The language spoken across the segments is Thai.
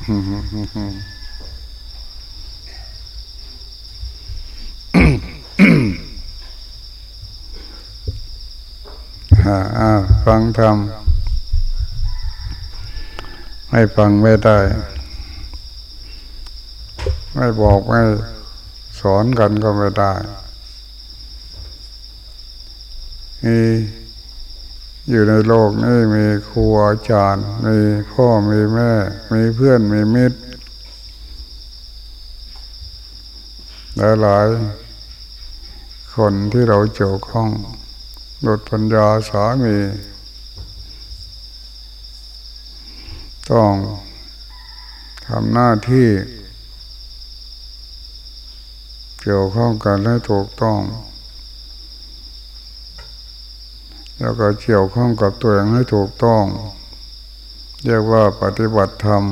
ฟังธรรมไม่ฟังไม่ได้ ไม่บอกไม่สอนกันก็ไม่ได้มี อยู่ในโลกนี้มีครูอาจารย์ มีพ่อมีแม่ มีเพื่อนมีมิตรหลายหลายคนที่เราเกี่ยวข้องหลุดปัญญาสามี ต้องทำหน้าที่ เกี่ยวข้องกันให้ถูกต้อง แล้วก็เกี่ยวข้องกับตัวเองให้ถูกต้อง เรียกว่าปฏิบัติธรรม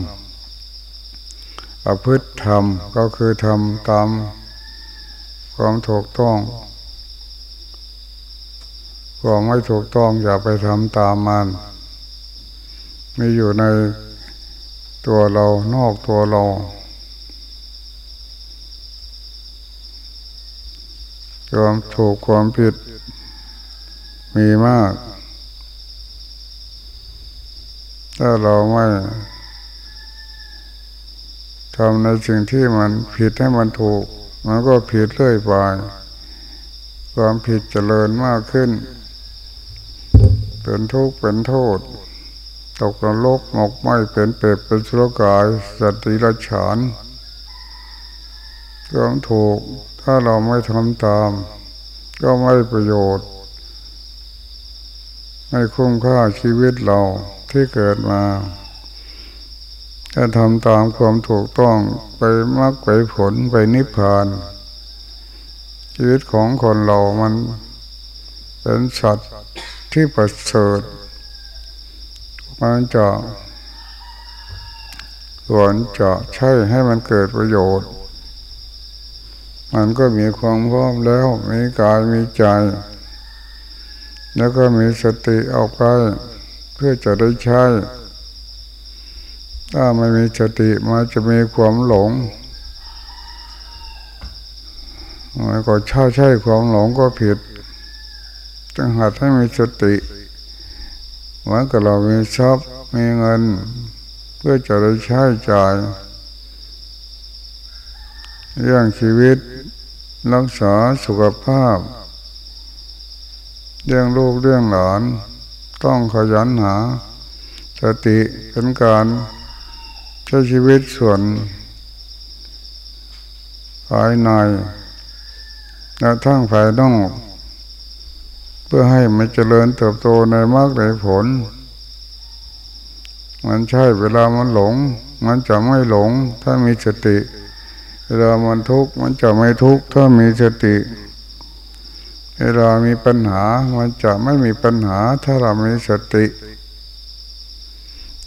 อภิธรรมก็คือทำตามความถูกต้องความไม่ถูกต้องอย่าไปทำตามมันมีอยู่ในตัวเรานอกตัวเรา ความถูกความผิด มีมาก ถ้าเราไม่ทำในสิ่งที่มันผิดให้มันถูก มันก็ผิดเรื่อยไป ความผิดเจริญมากขึ้น เป็นทุกข์เป็นโทษ ตกนรกหมกไหมเป็นเปรตเป็นสุรกายสัตว์ิรฉานความถูก ถ้าเราไม่ทำตาม ก็ไม่ประโยชน์ ไม่คุ้มค่าชีวิตเราที่เกิดมา ถ้าทำตามความถูกต้องไปมากไปผลไปนิพพาน ชีวิตของคนเรามันเป็นสัตว์ที่ประเสริฐมันจะควรจะใช่ให้มันเกิดประโยชน์ มันก็มีความพร้อมแล้ว มีกายมีใจ แล้วก็มีสติออกไปเพื่อจะได้ใช้ ถ้าไม่มีสติมันจะมีความหลงมันก็ช่ใช่ความหลงก็ผิดจึงหัดให้มีสติเหมือนกับเรามีทรัพย์มีเงิน เพื่อจะได้ใช้จ่าย เรื่องชีวิตรักษาสุขภาพ เรื่องลูกเรื่องหลาน ต้องขยันหา สติเป็นการใช้ชีวิตส่วนภายในและทั้งภายนอกเพื่อให้มันเจริญเติบโตในมากในผล มันใช่เวลามันหลง มันจะไม่หลง ถ้ามีสติ เวลามันทุกข์มันจะไม่ทุกข์ถ้ามีสติ เวลามีปัญหามันจะไม่มีปัญหา ถ้าเรามีสติ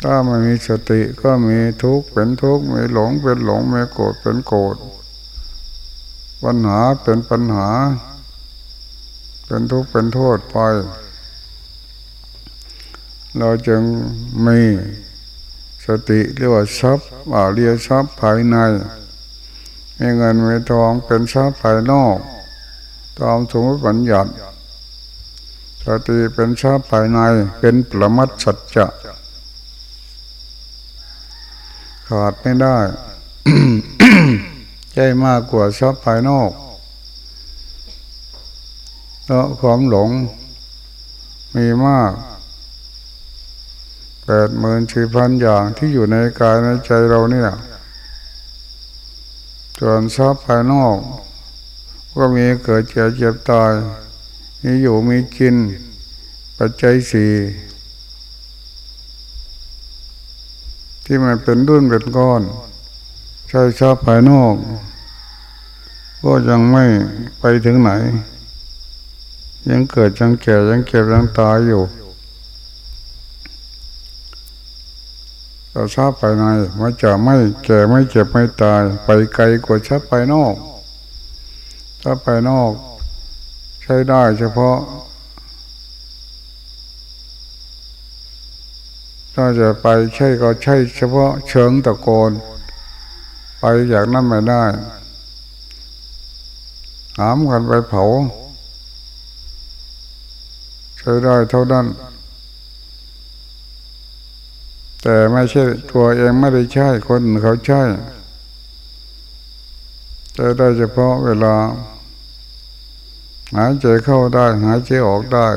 ถ้าไม่มีสติก็มีทุกข์เป็นทุกข์มีหลงเป็นหลงมีโกรธเป็นโกรธปัญหาเป็นปัญหา เป็นทุกข์เป็นโทษไป เราจึงมีสติเรียกว่าทรัพย์อาเรียทรัพย์ภายในมีเงินมีทองเป็นทรัพย์ภายนอก ตามสมมติบัญญัติสติเป็นชาภายในเป็นปรมัตสัจจะขาดไม่ได้ใจมากกว่าชอบภายนอกเพราะความหลงมีมากแปดหมื่นสี่พันอย่างที่อยู่ในกายในใจเราเนี่ยส่วนชอบภายนอก ก็มีเกิดเจ็บเจ็บตาย มีอยู่มีกิน ปัจจัยสี่ที่มันเป็นดุนเป็นก้อน ใช้ชอบภายนอก ก็ยังไม่ไปถึงไหน ยังเกิดยังแก่ยังเก็บยังตายอยู่เราชอบภายในมันจะไม่แก่ไม่เจ็บไม่ตาย ไปไกลกว่าชอบภายนอก ถ้าไปนอก ใช้ได้เฉพาะ ถ้าจะไปใช่ก็ใช่เฉพาะเชิงตะโกน ไปอย่างนั้นไม่ได้ หามกันไปเผา ใช้ได้เท่านั้นแต่ไม่ใช่ตัวเองไม่ได้ใช่คนเขาใช่ใช้ได้เฉพาะเวลา หายใจเข้าได้ หายใจออกได้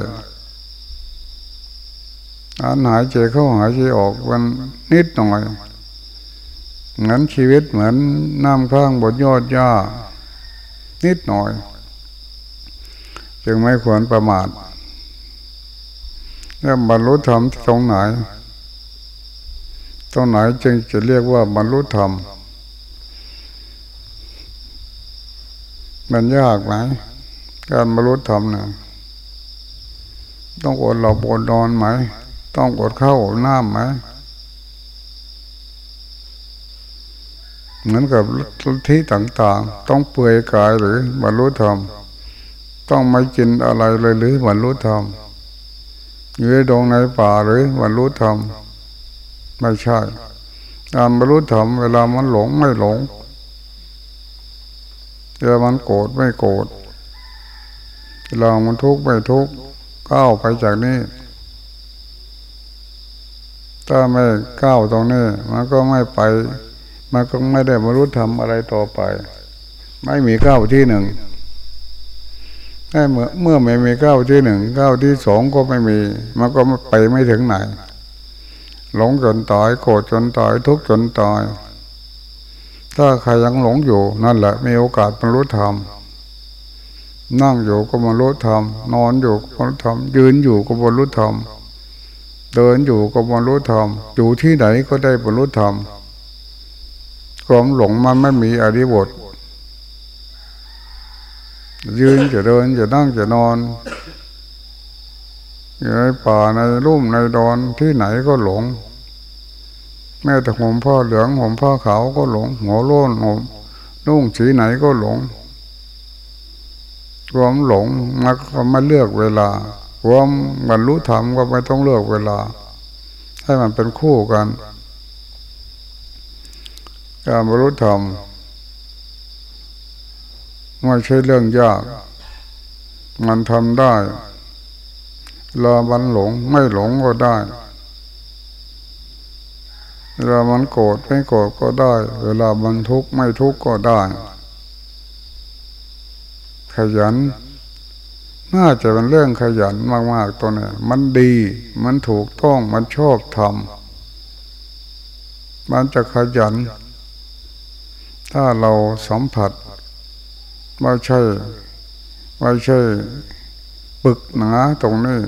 อันหายใจเข้าหายใจออกมันนิดหน่อยเหมือนชีวิตเหมือนน้ำข้างบนยอดหญ้า นิดหน่อย จึงไม่ควรประมาทแล้วบรรลุธรรมตรงไหน ตรงไหนจึงจะเรียกว่าบรรลุธรรมมันยากไหม การบรรลุธรรมเนี่ยต้องอดหลับอดนอนไหม ต้องอดข้าวอดน้ำไหม เหมือนกับที่ต่างๆ ต้องเปื่อยกายหรือบรรลุธรรม ต้องไม่กินอะไรเลยหรือบรรลุธรรม อยู่ในดงในป่าหรือบรรลุธรรม ไม่ใช่การบรรลุธรรมเวลามันหลงไม่หลงเวลามันโกรธไม่โกรธ เวลามันทุกข์ไม่ทุกข์ก้าวไปจากนี้ ถ้าไม่ก้าวตรงนี้ มันก็ไม่ไป มันก็ไม่ได้บรรลุธรรมอะไรต่อไป ไม่มีก้าวที่หนึ่งเมื่อเมื่อไม่มีก้าวที่หนึ่งก้าวที่สองก็ไม่มี มันก็ไปไม่ถึงไหน หลงจนตายโกรธจนตายทุกข์จนตายถ้าใครยังหลงอยู่นั่นแหละมีโอกาสบรรลุธรรม นั่งอยู่ก็บรรลุธรรม นอนอยู่ก็บรรลุธรรม ยืนอยู่ก็บรรลุธรรม เดินอยู่ก็บรรลุธรรม อยู่ที่ไหนก็ได้บรรลุธรรม ความหลงมันไม่มีอริบท ยืนจะเดินจะนั่งจะนอนอยู่ในป่าในรุ่มในดอนที่ไหนก็หลง แม้แต่ห่มผ้าเหลืองห่มผ้าขาวก็หลง หัวโล้นห่มนุ่งสีไหนก็หลง ความหลงมันก็มาเลือกเวลาความบรรลุธรรมก็ไม่ต้องเลือกเวลา ให้มันเป็นคู่กัน การบรรลุธรรมไม่ใช่เรื่องยาก มันทำได้เรอมันหลงไม่หลงก็ได้เวลามันโกรธไม่โกรธก็ได้ เวลามันทุกข์ไม่ทุกข์ก็ได้ ขยัน น่าจะเป็นเรื่องขยันมากๆตัวนี้มันดี มันถูกต้องมันชอบทำมันจะขยัน ถ้าเราสัมผัสไม่ใช่ไม่ใช่ปึกหนาตรงนี้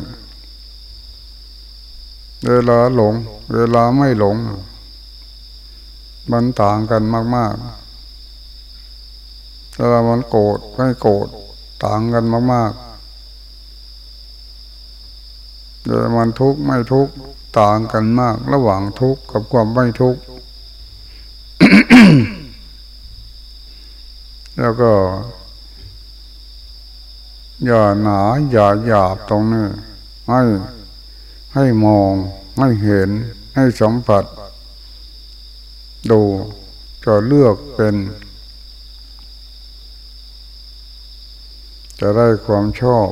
เวลาหลง เวลาไม่หลง มันต่างกันมาก ๆ เวลามันโกรธไม่โกรธต่างกันมากๆเวลามันทุกข์ไม่ทุกข์ต่างกันมาก ระหว่างทุกข์กับความไม่ทุกข์แล้วก็ อย่าหนาอย่าหยาบตรงนี้ให้ให้มองให้เห็นให้สัมผัส ดูจะเลือกเป็น จะได้ความชอบ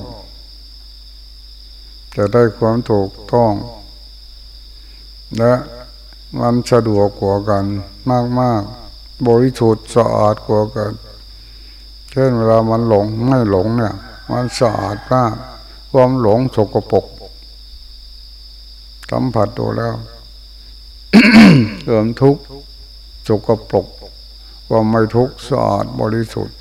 จะได้ความถูกต้อง และมันสะดวกกว่ากันมากๆบริสุทธิ์สะอาดกว่ากัน เช่นเวลามันหลงไม่หลงเนี่ย มันสะอาดมากความหลงสกปรกสัมผัสตัวแล้วเกิมทุกข์สกปรกความไม่ทุกข์สะอาดบริสุทธิ์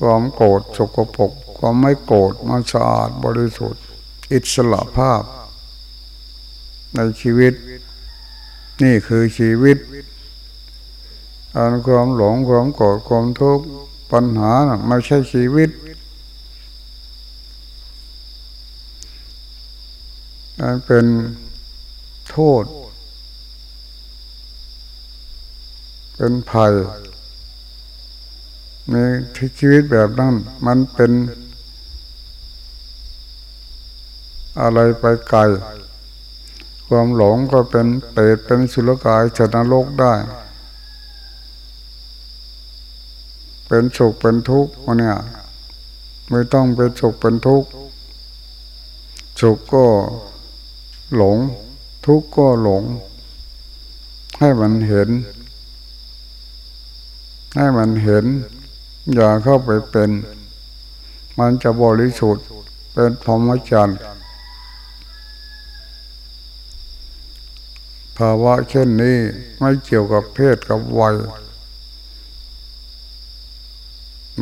ความโกรธสกปรกความไม่โกรธมันสะอาดบริสุทธิ์ อิสระภาพ ในชีวิต นี่คือชีวิตอันความหลงความโกรธความทุกข์ปัญหาไม่ใช่ชีวิตมันเป็นโทษ เป็นภัย ในชีวิตแบบนั้น มันเป็นอะไรไปไกล ความหลงก็เป็นเปรตเป็นสุรกายชนะโลกได้ เป็นสุขเป็นทุกข์เนี่ยไม่ต้องเป็นสุขเป็นทุกข์สุขก็หลง ทุกข์ก็หลง ให้มันเห็น ให้มันเห็น อย่าเข้าไปเป็น มันจะบริสุทธิ์เป็นพรหมจรรย์ภาวะเช่นนี้ไม่เกี่ยวกับเพศกับวัย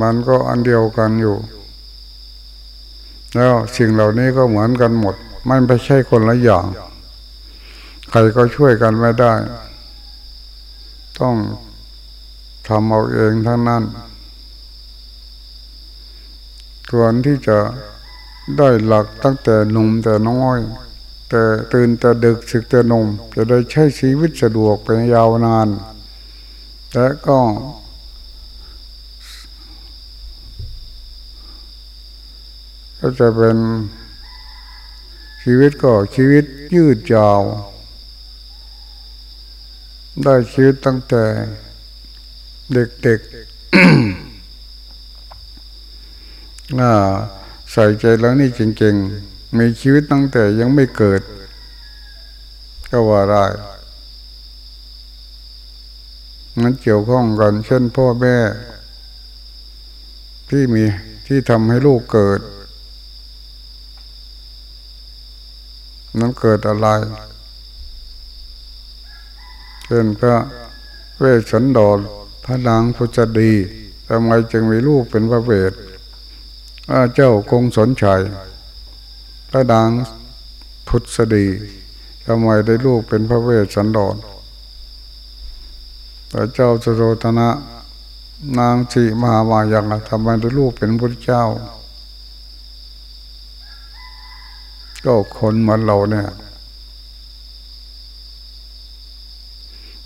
มันก็อันเดียวกันอยู่ แล้วสิ่งเหล่านี้ก็เหมือนกันหมดไม่ไม่ใช่คนละอย่าง ใครก็ช่วยกันไม่ได้ ต้องทำเอาเองทั้งนั้น ควรที่จะได้หลักตั้งแต่หนุ่มแต่น้อย แต่ตื่นแต่ดึกสึกแต่นุ่ม จะได้ใช้ชีวิตสะดวกเป็นยาวนานและก็ก็จะเป็นชีวิตก็ชีวิตยืดยาว ได้ชีวิตตั้งแต่เด็กๆ น่าใส่ใจแล้วนี่จริงๆ มีชีวิตตั้งแต่ยังไม่เกิด ก็ว่าได้นั้นเกี่ยวข้องกันเช่นพ่อแม่ ที่มีที่ทำให้ลูกเกิดนั้นเกิดอะไรเช่นพระเวสสันดรพระนางพุทธดีทำไมจึงมีลูกเป็นพระเวท เจ้ากงสนชัยพระดังพุทธดีทำไมได้ลูกเป็นพระเวสสันดรพระเจ้าสุโรธนะ นางสีมหาวายังทำไมได้ลูกเป็นพระเจ้า ก็คนเหมือนเราเนี่ย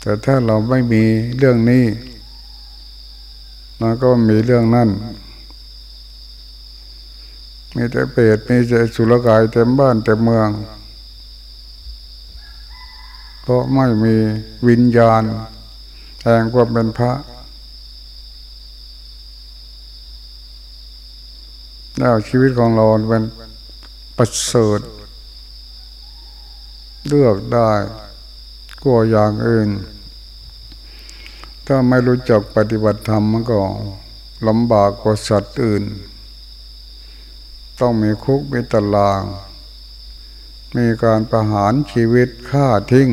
แต่ถ้าเราไม่มีเรื่องนี้มันก็มีเรื่องนั่น มีแต่เปรตมีแต่สุรกายเต็มบ้านเต็มเมือง เพราะไม่มีวิญญาณแห่งความเป็นพระแล้วชีวิตของเราเป็นประเสริฐเลือกได้กลัวอย่างอื่น ถ้าไม่รู้จักปฏิบัติธรรมมันก็ลำบากกว่าสัตว์อื่น ต้องมีคุกมีตาราง มีการประหารชีวิตฆ่าทิ้ง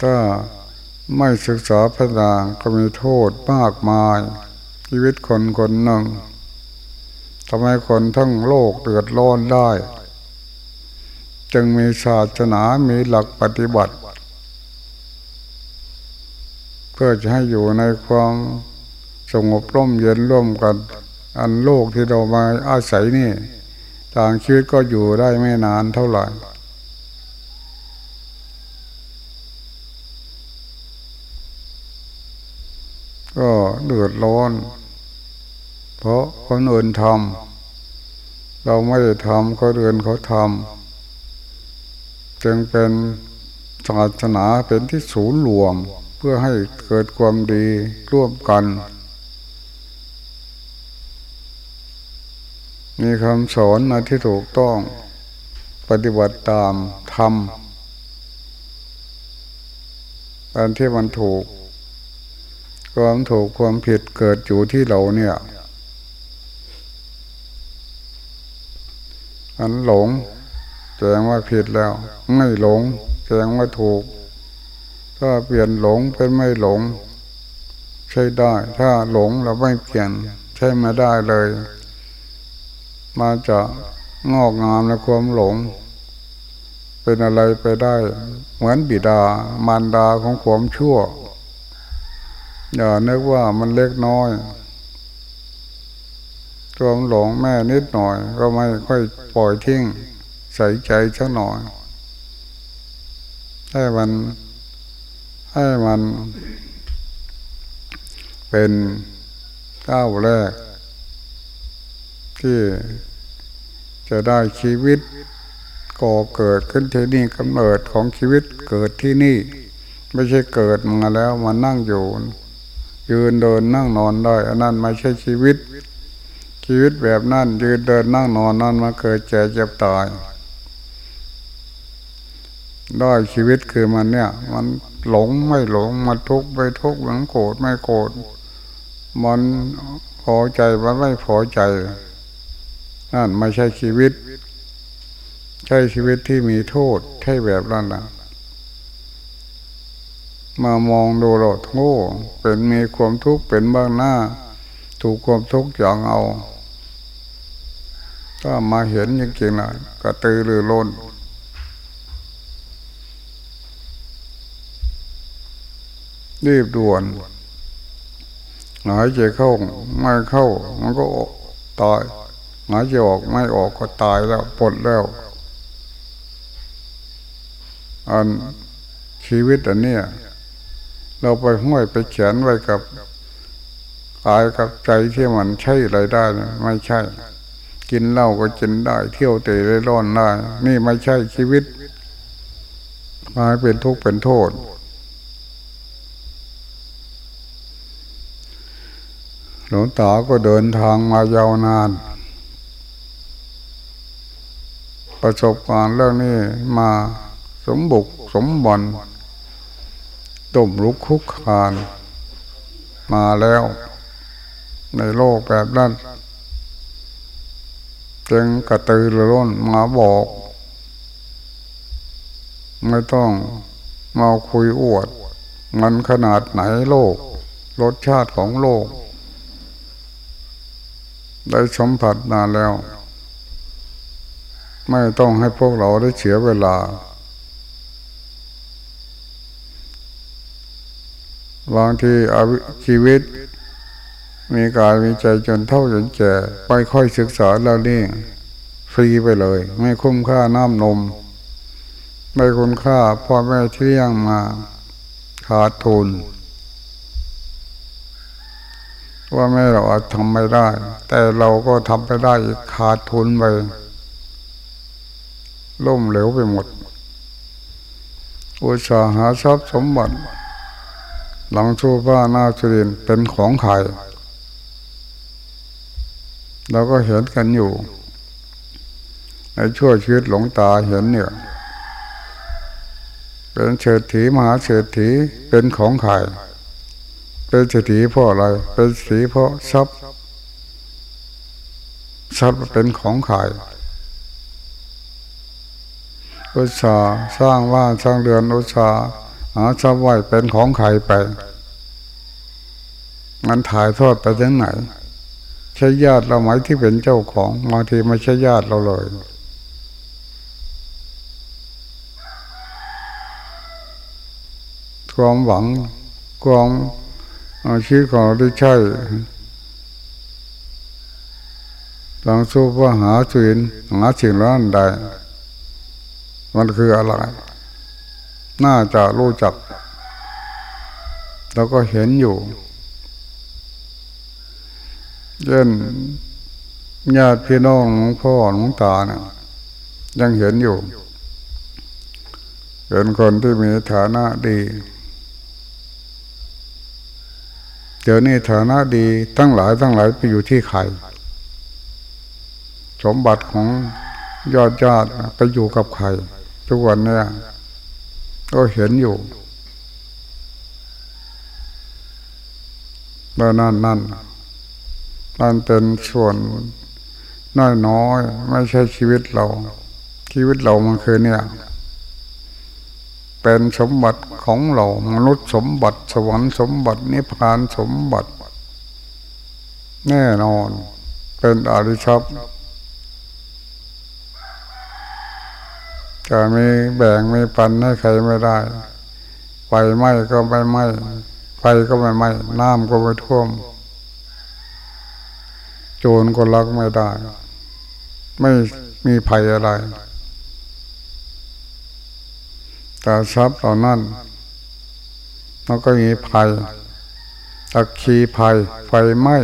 ถ้าไม่ศึกษาพัฒนาก็มีโทษมากมาย ชีวิตคนคนหนึ่งทำให้คนทั้งโลกเดือดร้อนได้ จึงมีศาสนามีหลักปฏิบัติ เพื่อจะให้อยู่ในความ สงบร่มเย็นร่วมกัน อันโลกที่เรามาอาศัยนี่ ต่างชีวิตก็อยู่ได้ไม่นานเท่าไหร่ก็เดือดร้อน เพราะคนอื่นทำเราไม่ได้ทำก็เดินเขาทำจึงเป็นศาสนาเป็นที่ศูนย์รวม เพื่อให้เกิดความดีร่วมกัน มีคำสอนมาที่ถูกต้อง ปฏิบัติตามทำอันที่มันถูก ความถูกความผิดเกิดอยู่ที่เราเนี่ยอันหลงแสดงว่าผิดแล้ว ไม่หลงแสดงว่าถูก ถ้าเปลี่ยนหลงเป็นไม่หลง ใช่ได้ ถ้าหลงเราไม่เปลี่ยน ใช่ไม่ได้เลย มาจะงอกงามในความหลง เป็นอะไรไปได้ เหมือนบิดามารดาของความชั่ว อย่านึกว่ามันเล็กน้อยความหลงแม่นิดหน่อย ก็ไม่ค่อยปล่อยทิ้งใส่ใจสักหน่อยให้มันให้มันเป็นก้าวแรก ที่จะได้ชีวิตก่อเกิดขึ้นที่นี่กำเนิดของชีวิตเกิดที่นี่ ไม่ใช่เกิดมาแล้วมานั่งอยู่ยืนเดินนั่งนอนได้อันนั้นไม่ใช่ชีวิต ชีวิตแบบนั้นยืนเดินนั่งนอนนั่นมาเกิดเจ็บเจ็บตายได้ชีวิตคือมันเนี่ย มันหลงไม่หลงมันทุกข์ไม่ทุกข์มันโกรธไม่โกรธมันพอใจมันไม่พอใจ นั่นไม่ใช่ชีวิต ใช่ชีวิตที่มีโทษใช่แบบนั้นนะมามองดูเราโทษเป็นมีความทุกข์เป็นบ้างหน้า ถูกความทุกข์อย่างเอาถ้ามาเห็นจริงๆนะกระตือรือร้นรีบด่วนหายใจเข้าไม่เข้า มันก็ตาย หายใจออกไม่ออกก็ตายแล้วปลดแล้ว อันชีวิตอันเนี้ยเราไปห้อยไปเขียนไว้กับกายกับใจที่มันใช่อะไรได้ไม่ใช่ กินเหล้าก็กินได้ เที่ยวเตะได้ร้อนได้นี่ไม่ใช่ชีวิตกลายเป็นทุกข์เป็นโทษ หลวงตาก็เดินทางมายาวนาน ประสบการณ์เรื่องนี้มาสมบุกสมบันต้มลุกคุกคานมาแล้ว ในโลกแบบนั้น จึงกระตือรือร้นมาบอก ไม่ต้องมาคุยอวด มันขนาดไหนโลก รสชาติของโลก ได้สัมผัสนาแล้ว ไม่ต้องให้พวกเราได้เสียเวลา บางทีชีวิต มีกายมีใจจนเท่าจนแก่ไปค่อยศึกษาแล้วนี่ฟรีไปเลย ไม่คุ้มค่าน้ำนม ไม่คุณค่าพ่อแม่ที่เลี้ยงมาขาดทุนว่าแม่เราอาจทำไม่ได้ แต่เราก็ทำไปได้ขาดทุนไป ล่มเหลวไปหมด อุตสาหาทรัพย์สมบัติ หลังชูบ้าหน้าสุรินเป็นของขายเราก็เห็นกันอยู่ ในช่วชีวิตหลงตาเห็นเนี่ย เป็นเศรษฐีมหาเศรษฐีเป็นของขายเป็นเศรษฐีเพราะอะไร เป็นเศรษฐีเพราะทรัพย์ทรัพย์เป็นของขาย อุตสาสร้างว่าสร้างเรือนอุตสาหาทรัพย์ไว้เป็นของขายไป มันถ่ายทอดไปถึงไหน ใช่ญาติเราไหมที่เป็นเจ้าของบางทีไม่ใช่ญาติเราเลยความหวังความอาชีพของเราที่ใช่หลังสู้ว่าหาสิ่งหาสิ่งนั้นใด มันคืออะไร น่าจะรู้จัก แล้วก็เห็นอยู่เช่นญาติพี่น้องหลวงพ่อหลวงตาเนี่ยยังเห็นอยู่ เป็นคนที่มีฐานะดี เดี๋ยวนี้ฐานะดีตั้งหลายตั้งหลายไปอยู่ที่ใคร สมบัติของยอดญาติไปอยู่กับใคร ทุกวันเนี่ยก็เห็นอยู่แล้วนั่นนั่นนั่นเป็นส่วนน้อยน้อยไม่ใช่ชีวิตเรา ชีวิตเรามันคือเนี่ย เป็นสมบัติของเรามนุษย์สมบัติ สวรรค์สมบัตินิพพานสมบัติ แน่นอน เป็นอริชั บจะมีแบ่งมีปันให้ใครไม่ได้ไฟไหม้ก็ไม่ไหม้ไฟก็ไม่ไหม้น้ำก็ไม่ท่วม โจรก็ลักไม่ได้ ไม่มีภัยอะไร แต่ทรัพย์เหล่านั้นมันก็มีภัยตักขีภัย ไฟไหม้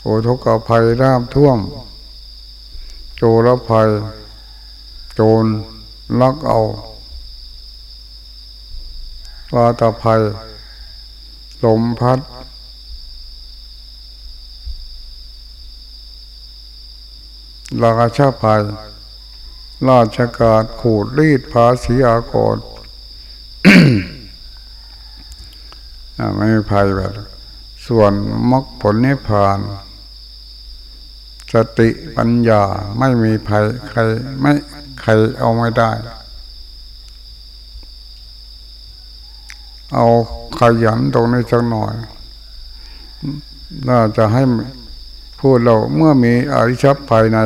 โอทุกข์ภัยน้ำท่วม โจรภัย โจรลักเอาวาตาภัย ลมพัด ราชาภัย ราชการขูดรีดภาษีอากรไม่มีภัยแบบ ส่วนมรรคผลนิพพาน สติปัญญาไม่มีภัยใครไม่ ใครเอาไม่ได้ เอาขยันตรงนี้สักหน่อย น่าจะให้พูดเราเมื่อมีอริชับภายใน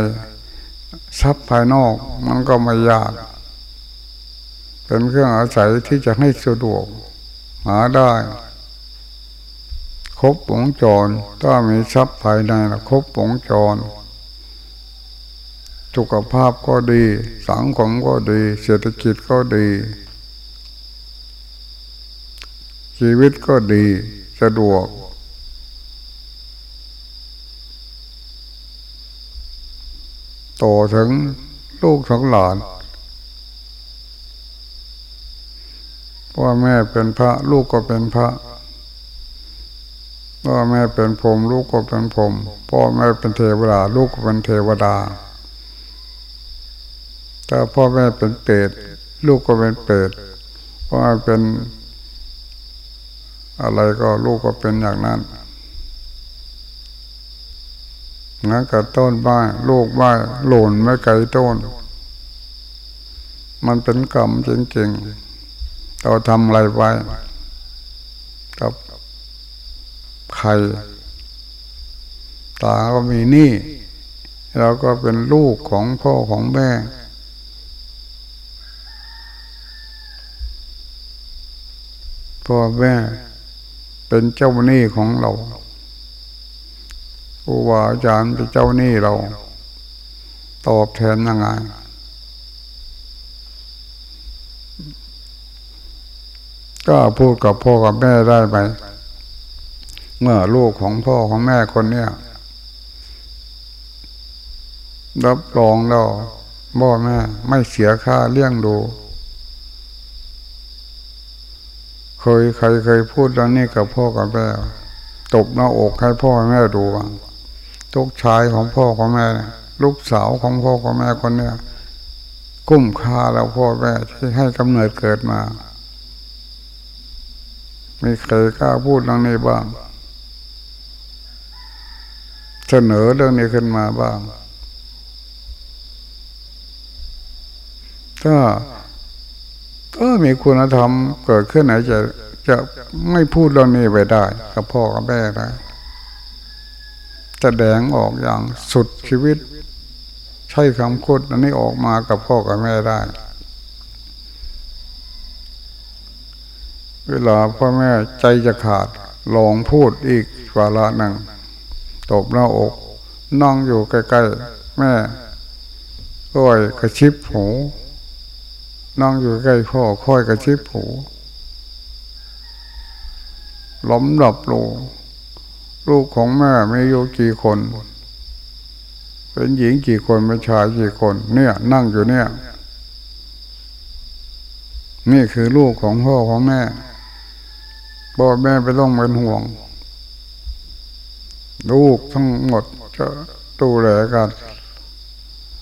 ทรัพย์ภายนอกมันก็ไม่ยากเป็นเครื่องอาศัยที่จะให้สะดวก หาได้ ครบวงจร ถ้ามีทรัพย์ภายในนะครบวงจร สุขภาพก็ดี สังคมก็ดี เศรษฐกิจก็ดี ชีวิตก็ดีสะดวก ต่อถึงลูกทั้งหลานพ่อแม่เป็นพระลูกก็เป็นพระพ่อแม่เป็นพรมลูกก็เป็นพรมพ่อแม่เป็นเทวดาลูกก็เป็นเทวดา ถ้าพ่อแม่เป็นเปรตลูกก็เป็นเปรตพ่อแม่เป็น อะไรก็ลูกก็เป็นอย่างนั้นงั้นกับต้นบ้านลูกบ้านหล่นไม่ไกลต้น มันเป็นกรรมจริงๆเราทำอะไรไว้กับใครตาก็มีหนี่เราก็เป็นลูกของพ่อของแม่ พ่อแม่เป็นเจ้าหนี้ของเราครูบาอาจารย์เป็นเจ้าหนี้เรา ตอบแทนยังไงก็พูดกับพ่อกับแม่ได้ไหมเมื่อลูกของพ่อของแม่คนเนี้ยรับรองแล้วพ่อแม่ไม่เสียค่าเลี้ยงดู เคยใครเคยพูดเรื่องนี้กับพ่อกับแม่ตบหน้าอกให้พ่อแม่ดูบ้างลูกชายของพ่อของแม่ ลูกสาวของพ่อของแม่คนเนี้ยกุ้มค่าแล้วพ่อแม่ที่ให้กำเนิดเกิดมามีใครกล้าพูดเรื่องนี้บ้าง เสนอเรื่องนี้ขึ้นมาบ้าง ถ้า ถ้ามีคุณธรรมเกิดขึ้นไหนจะจะไม่พูดเรื่องนี้ไปได้ กับพ่อกับแม่ได้แสดงออกอย่างสุดชีวิต ใช้คำพูดอันนี้ออกมากับพ่อกับแม่ได้ เวลาพ่อแม่ใจจะขาดลองพูดอีกวาระหนึ่งตบหน้าอกนั่งอยู่ใกล้ๆแม่ค่อยกระชิบหู นั่งอยู่ใกล้พ่อค่อยกระชิบหูล้มหลับลงลูกของแม่ไม่อยู่กี่คน เป็นหญิงกี่คนเป็นชายกี่คน เนี่ย นั่งอยู่เนี่ย นี่คือลูกของพ่อของแม่พ่อแม่ไปต้องเป็นห่วง ลูกทั้งหมดจะดูแลกัน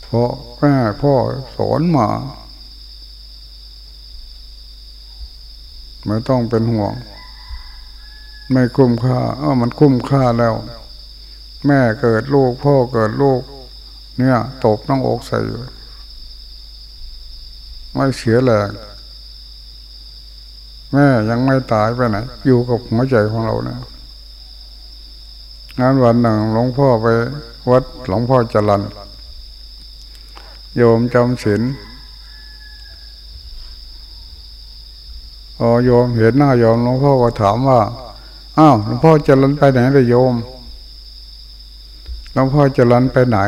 เพราะแม่พ่อสอนมา ไม่ต้องเป็นห่วง ไม่คุ้มค่าเออมันคุ้มค่าแล้ว แม่เกิดลูกพ่อเกิดลูก เนี่ยตกน้องอกใส่อยู่ไม่เสียแรงแม่ยังไม่ตายไปไหนอยู่กับหัวใจของเราเนี่ยงานวันหนึ่งหลวงพ่อไป วัดหลวงพ่อจรันโยมจำศีล พอโยมเห็นหน้าโยมหลวงพ่อก็ถามว่าอ้าวหลวงพ่อจะลันไปไหนเลยโยมหลวงพ่อจะลันไปไหน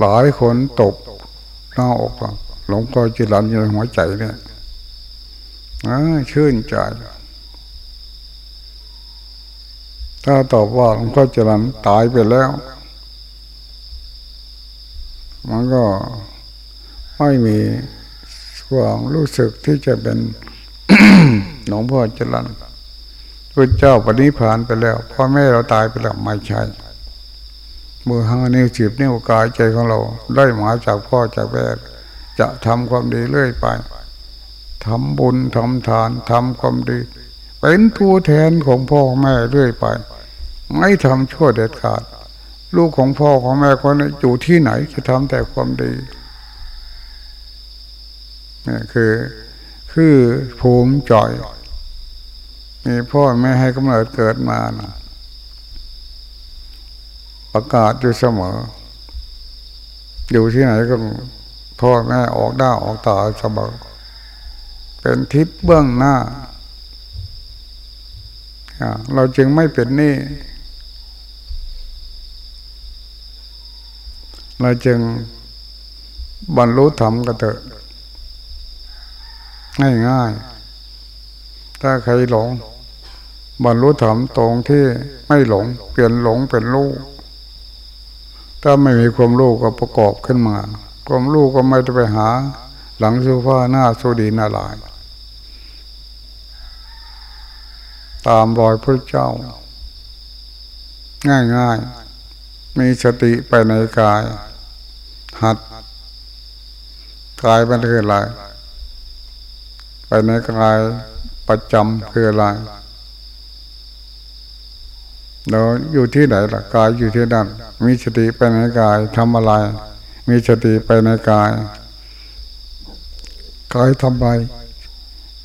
หลายคนตกหน้าอกหลวงพ่อจะลันอยู่ในหัวใจเนี่ยชื่นใจถ้าตอบว่าหลวงพ่อจะลันตายไปแล้ว มันก็ไม่มี ความรู้สึกที่จะเป็นหลวงพ่อจรันพระเจ้าปณิพานไปแล้วพ่อแม่เราตายไปแล้วไม่ใช่มือห้านิ้วจีบนิ้วกายใจของเรา ได้หมาจากพ่อจากแม่จะทำความดีเรื่อยไปทำบุญทำทานทำความดี เป็นตัวแทนของพ่อแม่เรื่อยไป ไม่ทำชั่วเด็ดขาด ลูกของพ่อของแม่คนนี้อยู่ที่ไหนจะทำแต่ความดี คือ คือภูมิใจมีพ่อแม่ให้กำเนิดเกิดมานะประกาศอยู่เสมอ อยู่ที่ไหนก็พ่อแม่ออกหน้าออกตาเสมอเป็นทิศเบื้องหน้า เราจึงไม่เป็นนี่ เราจึงบรรลุธรรมกันเถอะ ง่ายง่ายถ้าใครหลงบรรลุธรรมตรงที่ไม่หลง เปลี่ยนหลงเป็นรู้ถ้าไม่มีความรู้ก็ประกอบขึ้นมา ความรู้ก็ไม่ได้ไปหา หลังสุภาหน้าสุดีนาลาย ตามรอยพระเจ้า ง่ายง่ายมีสติไปในกาย หัดกายมันคืออะไร ในกายประจำคืออะไรเราอยู่ที่ไหนล่ะกายอยู่ที่นั่นมีสติไปในกายทำอะไร มีสติไปในกายกายทำไป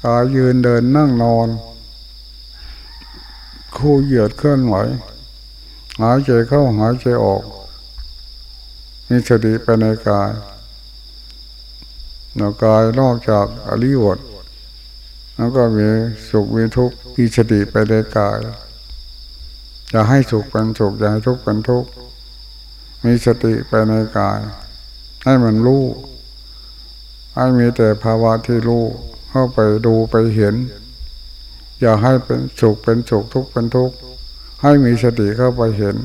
กายยืนเดินนั่งนอน คู่เหยียดเคลื่อนไหวหายใจเข้าหายใจออก มีสติไปในกายนกายนอกจากอริวด แล้วก็มีสุขมีทุกข์มีสติไปในกายอย่าให้สุขเป็นสุขอย่าให้ทุกข์เป็นทุกข์มีสติไปในกาย ให้มันรู้ให้มีแต่ภาวะที่รู้เข้าไปดูไปเห็น อย่าให้เป็นสุขเป็นสุขทุกข์เป็นทุกข์ให้มีสติเข้าไปเห็น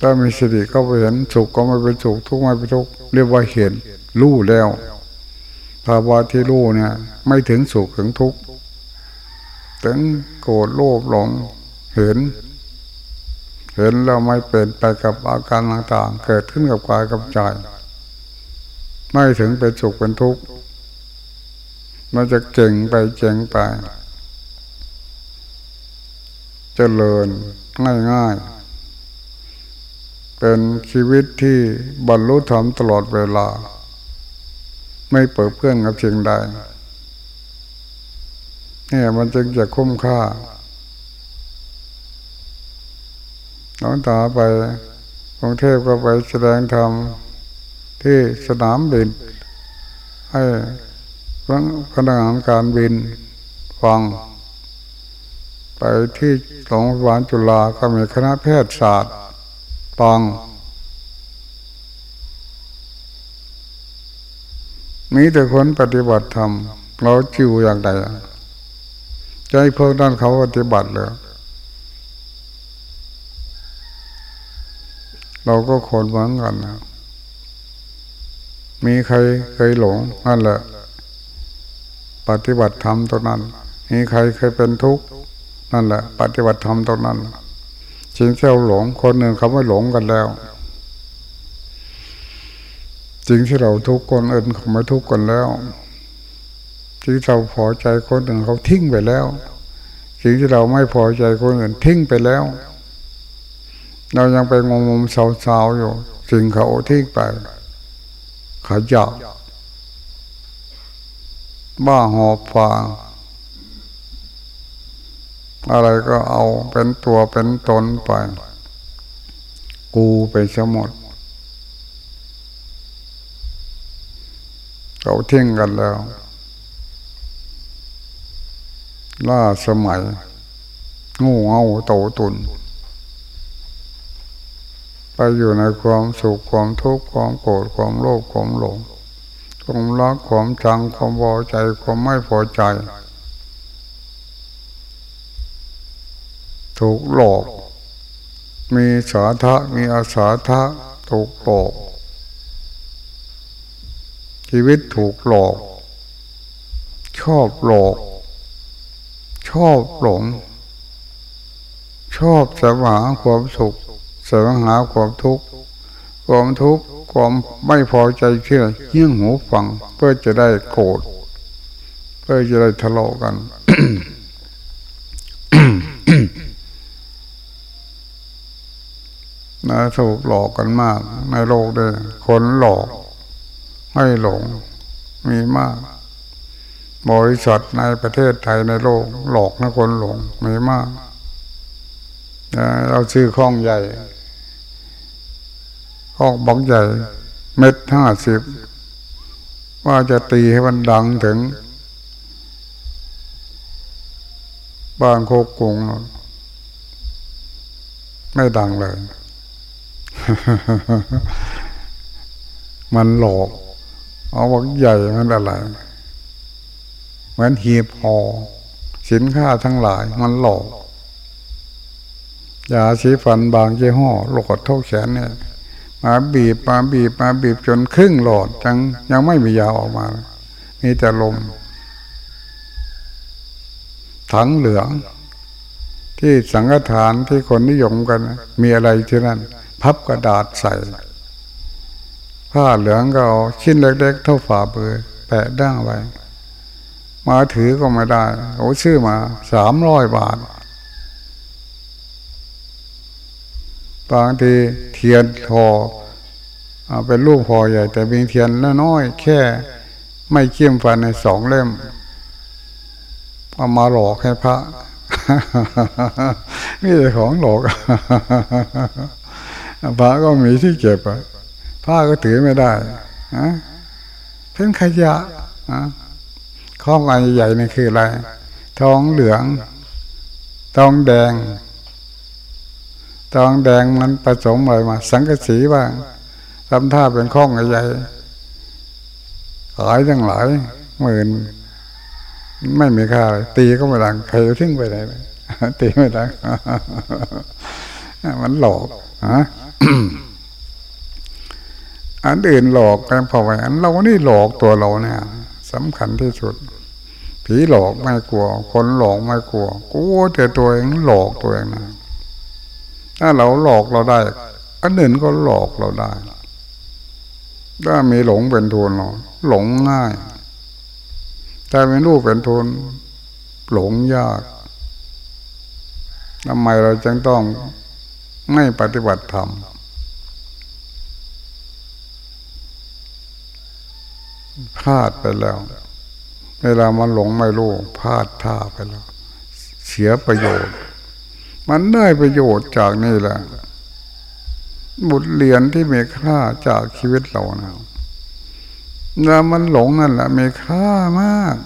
ถ้ามีสติเข้าไปเห็นสุขก็ไม่เป็นสุขทุกข์ไม่เป็นทุกข์เรียกว่าเห็นรู้แล้ว ภาวะที่รู้เนี่ย ไม่ถึงสุขถึงทุกข์ถึงโกรธโลภหลงเห็น เห็นแล้วไม่เป็นไปกับอาการต่างๆ เกิดขึ้นกับกายกับใจ ไม่ถึงเป็นสุขเป็นทุกข์มันจะเก่งไปเจ๋งไปจเจริญง่ายๆ เป็นชีวิตที่บรรลุธรรมตลอดเวลา ไม่เปิดเพื่อนกับสิ่งใดเนี่ยมันจึงจะคุ้มค่าน้องตาไปกรุงเทพก็ไปแสดงธรรมที่สนามบิน ให้พนักงานการบินฟัง ไปที่โรงพยาบาลจุฬาก็มีคณะแพทยศาสตร์ฟัง มีแต่คนปฏิบัติธรรมเราจิวอย่างใดใจพวกนั้นเขาปฏิบัติเลยเราก็คนเหมือนกันนะมีใครเคยหลงนั่นแหละ ปฏิบัติธรรมตรงนั้น มีใครเคยเป็นทุกข์นั่นแหละ ปฏิบัติธรรมตรงนั้นจริงที่เราหลงคนหนึ่งเขาไม่หลงกันแล้ว จริงที่เราทุกคนเอื่นเขาไม่ทุกข์กันแล้วที่เราพอใจคนหนึ่งเขาทิ้งไปแล้วสิ่งที่เราไม่พอใจคนอื่นทิ้งไปแล้ว เรายังไปงมงมเศร้าๆอยู่ สิ่งเขาทิ้งไปขยะบ้าหอบฟางอะไรก็เอาเป็นตัวเป็นตนไป กูไปสมด เขาทิ้งกันแล้ว ล่าสมัย งูเงาโตตุน ไปอยู่ในความสุขความทุกข์ความโกรธความโลภความหลงความรักความชังความพอใจความไม่พอใจ ถูกหลอก มีสาทะมีอาสาทะถูกหลอก ชีวิตถูกหลอก ชอบหลอก ชอบหลง ชอบสวงหาความสุขแสวงหาความทุกข์ความทุกข์ความไม่พอใจเชื่อเยี่ยงหูฟัง เพื่อจะได้โกรธเพื่อจะได้ทะเลาะกันนะถูกหลอกกันมาก ในโลกเลยคนหลอก ให้หลงมีมาก บริษัทในประเทศไทยในโลก หลอกนะคนหลงมีมากเราชื่อข้องใหญ่ข้องบักใหญ่ เม็ดห้าสิบว่าจะตีให้มันดังถึงบ้านโคกกุงไม่ดังเลย มันหลอก เอาวักใหญ่มันอะไรเหมือนหีบห่อสินค้าทั้งหลายมันหลอกยาสีฟันบางยี่ห้อหลอดเท่าแขนเนี่ยมาบีบมาบีบมาบีบจนครึ่งหลอดจังยังไม่มียาออกมามีแต่ลมถังเหลืองที่สังฆทานที่คนนิยมกัน มีอะไรที่นั่น พับกระดาษใส่ ผ้าเหลืองก็เอาชิ้นเล็กๆเท่าฝ่าเบือแปะด้างไว้ มาถือก็ไม่ได้โอ้ชื่อมาสามร้อยบาทบางทีเทียนทอเป็นลูกพอใหญ่ แต่มีเทียนน้อยแค่ ไม่เขี้ยมฟันในสองเล่มเอามาหลอกให้พระนี่ของหลอกพระก็มีที่เก็บอะ ผ้าก็ถือไม่ได้ะเป็นขยะข้องอันใหญ่นี่คืออะไร ทองเหลือง ทองแดง ทองแดงมันผสมอะไรมา สังกะสีบ้างทำท่าเป็นข้องใหญ่ขายทั้งหลายหมื่นไม่มีค่าตีก็ไม่ดังใครทิ้งไปไหนตีไม่ดังมันหลอกฮะ อันอื่นหลอกกันพอไปอันเรานี่หลอกตัวเราเนี่ยสำคัญที่สุด ผีหลอกไม่กลัว คนหลอกไม่กลัวกลัวแต่ตัวเองหลอกตัวเองนะถ้าเราหลอกเราได้ อันอื่นก็หลอกเราได้ ถ้ามีหลงเป็นทุนเราหลงง่ายแต่เป็นรูปเป็นทุนหลงยากทำไมเราจึงต้องไม่ปฏิบัติธรรม พลาดไปแล้ว เวลามันหลงไม่รู้พลาดท่าไปแล้ว เสียประโยชน์ มันได้ประโยชน์จากนี่แหละบุตรเรียนที่มีค่าจากชีวิตเรานะแล้วมันหลงนั่นแหละมีค่ามาก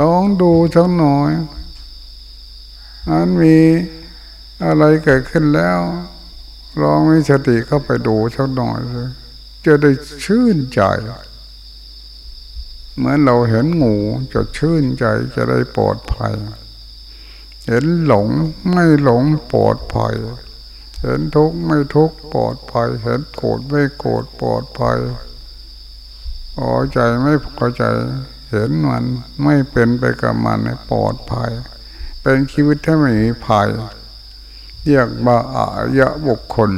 ลองดูสักหน่อยมันมีอะไรเกิดขึ้นแล้ว ลองมีสติเข้าไปดูสักหน่อยจะได้ชื่นใจ เหมือนเราเห็นงูจะชื่นใจจะได้ปลอดภัย เห็นหลงไม่หลงปลอดภัย เห็นทุกข์ไม่ทุกข์ปลอดภัย เห็นโกรธไม่โกรธปลอดภัยพอใจไม่พอใจ เห็นมันไม่เป็นไปกับมันปลอดภัย เป็นชีวิตที่ไม่มีภัยเรียกว่าอายะบุคคล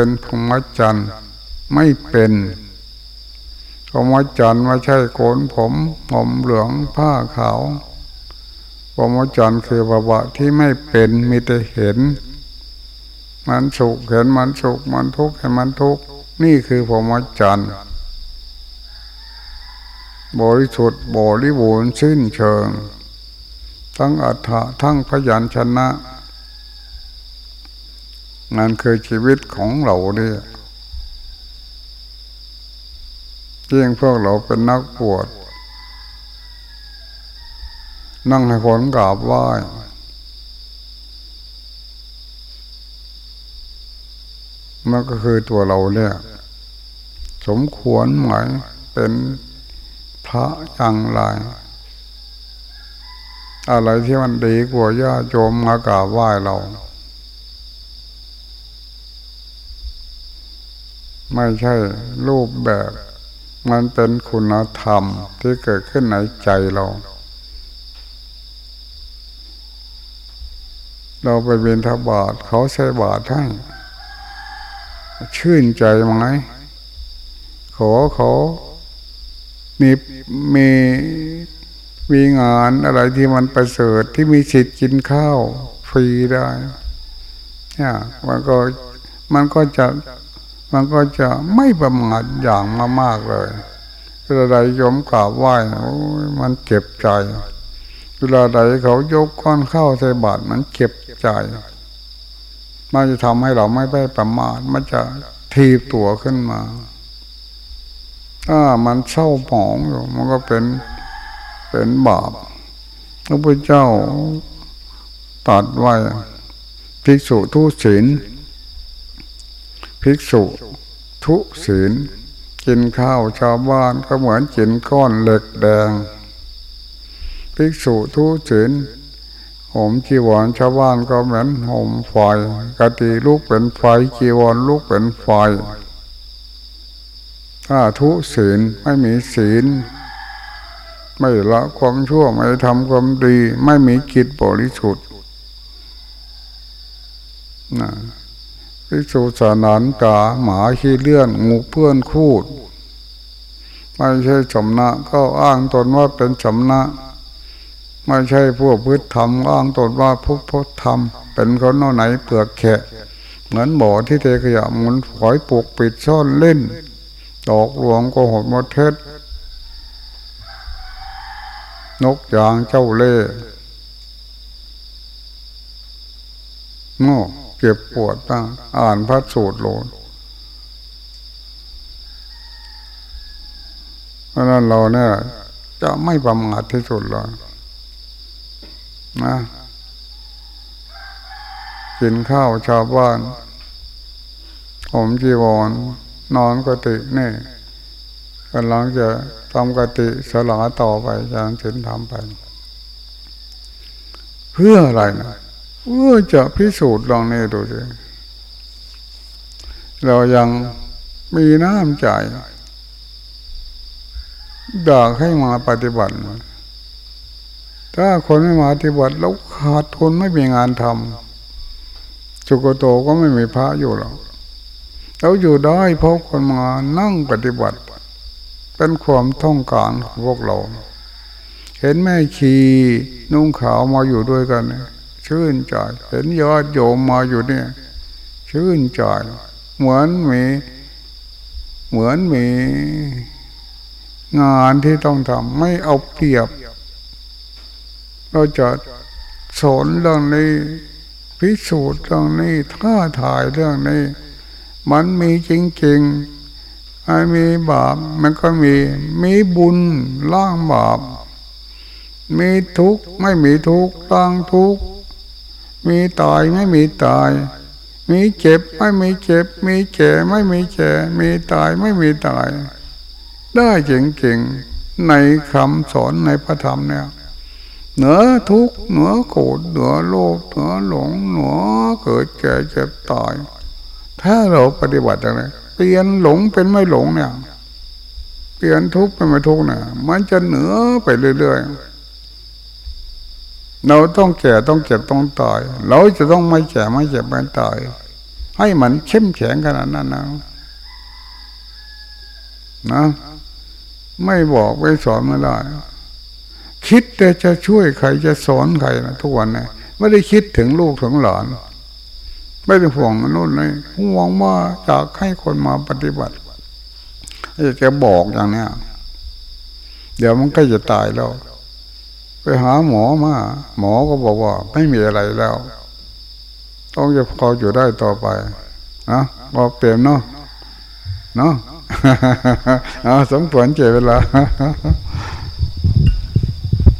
เป็นพรหมจรรย์ไม่เป็นพรหมจรรย์ไม่ใช่โกนผมผมเหลืองผ้าขาวพรหมจรรย์คือภาวะที่ไม่เป็นมีแต่เห็น มันสุขเห็นมันสุขมันทุกข์เห็นมันทุกข์นี่คือพรหมจรรย์บริสุทธิ์บริบูรณ์สิ้นเชิง ทั้งอัฏฐะทั้งพยัญชนะ นั่นคือชีวิตของเราเนี่ยยิ่งพวกเราเป็นนักปวดนั่งให้คนกราบไหว้มันก็คือตัวเราเนี่ยสมควรไหมเป็นพระอย่างไร อะไรที่มันดีกว่าญาติโยมมากราบไหว้เรา ไม่ใช่รูปแบบ มันเป็นคุณธรรมที่เกิดขึ้นในใจเรา เราไปเวนทบาทเขาใช้บาทให้ชื่นใจไหมขอเขามีมีมีงานอะไรที่มันประเสริฐที่มีสิทธิ์กินข้าว ฟรีได้เนี่ยมันก็มันก็จะ มันก็จะไม่ประมาทอย่างมากๆเลยเวลาใดยมกราบไหว้โอ้ยมันเก็บใจเวลาใดเขายกก้อนข้าวใส่บาตรมันเก็บใจ มันจะทำให้เราไม่ไปประมาทมันจะทีตัวขึ้นมาถ้ามันเศร้าหมองอยู่มันก็เป็นเป็นบาปพระพุทธเจ้าตัดไว้ภิกษุทุศีล ภิกษุ ทุศีล กินข้าวชาวบ้านก็เหมือนกินก้อนเหล็กแดง ภิกษุทุศีลห่มจีวรชาวบ้านก็เหมือนห่มไฟกติลูกเป็นไฟจีวรลูกเป็นไฟถ้าทุศีลไม่มีศีล ไม่ละความชั่วไม่ทำความดี ไม่มีกิจบริสุทธิ์นะ พิสุสานานกาหมาขี้เลื่อนงูเพื่อนคูด ไม่ใช่สำนักก็อ้างตนว่าเป็นสำนักไม่ใช่พวกพืชธรรมอ้างตนว่าพุทธธรรม เป็นคนนอไหนเปลือกแขะเหมือนบ่อที่เทขยะมุนฝอยปลูกปิดซ่อนเล่นดอกหลวงโกหกมดเทศนกยางเจ้าเล่โง่ เก็บปวดบ้างอ่านพระสูตรโลนเพราะนั้นเราเนี่ยจะไม่ประมาทที่สุดเลยนะกินข้าวชาวบ้านผมจีวรนอนกตินี่กำลังจะทำกติสลาต่อไปอย่างเช่นทำไป เพื่ออะไรนะ เพื่อจะพิสูจน์ลองนี่ดูสิเรายังมีน้ำใจอยาให้มาปฏิบัติ ถ้าคนไม่มาปฏิบัติแล้วขาดทุนไม่มีงานทำจุกโตก็ไม่มีพระอยู่หรอกเราอยู่ได้เพราะคนมานั่งปฏิบัติ เป็นความต้องการของพวกเรา เห็นแม่ชีนุ่งขาวมาอยู่ด้วยกัน ชื่นใจเห็นยอดโยมมาอยู่เนี่ย ชื่นใจเหมือนมี เหมือนมี งานที่ต้องทำไม่เอาเปรียบ เราจะสอนเรื่องนี้พิสูจน์เรื่องนี้ท้าทายเรื่องนี้ มันมีจริงๆไม่มีบาปมันก็มี มีบุญล่างบาปมีทุกข์ไม่มีทุกข์ล่างทุกข์ มีตายไม่มีตาย มีเจ็บไม่มีเจ็บ มีแก่ไม่มีแก่มีตายไม่มีตาย ได้เก่งๆในคำสอนในพระธรรมเนี่ยเหนือทุกข์เหนือโกรธเหนือโลภเหนือหลงเหนือเกิดแก่เจ็บตาย ถ้าเราปฏิบัติอย่างนี้เปลี่ยนหลงเป็นไม่หลงเนี่ยเปลี่ยนทุกข์เป็นไม่ทุกข์เนี่ยมันจะเหนือไปเรื่อยๆ เราต้องแก่ต้องเจ็บต้องตาย เราจะต้องไม่แก่ไม่เจ็บไม่ตาย ให้มันเข้มแข็งขนาดนั้นนะนะ ไม่บอกไม่สอนไม่ได้ คิดแต่จะช่วยใครจะสอนใครนะทุกวันนี่ยไม่ได้คิดถึงลูกถึงหลาน ไม่ได้ห่วงนู่นเลยห่วงว่าอยากให้คนมาปฏิบัติจะบอกอย่างเนี้ยเดี๋ยวมันก็จะตายแล้ว หาหมอมา หมอก็บอกว่า ไม่มีอะไรแล้ว ต้องจะพออยู่ได้ต่อไปนะก็เปลี่ยนเนาะเนาะสมควรเจเวลา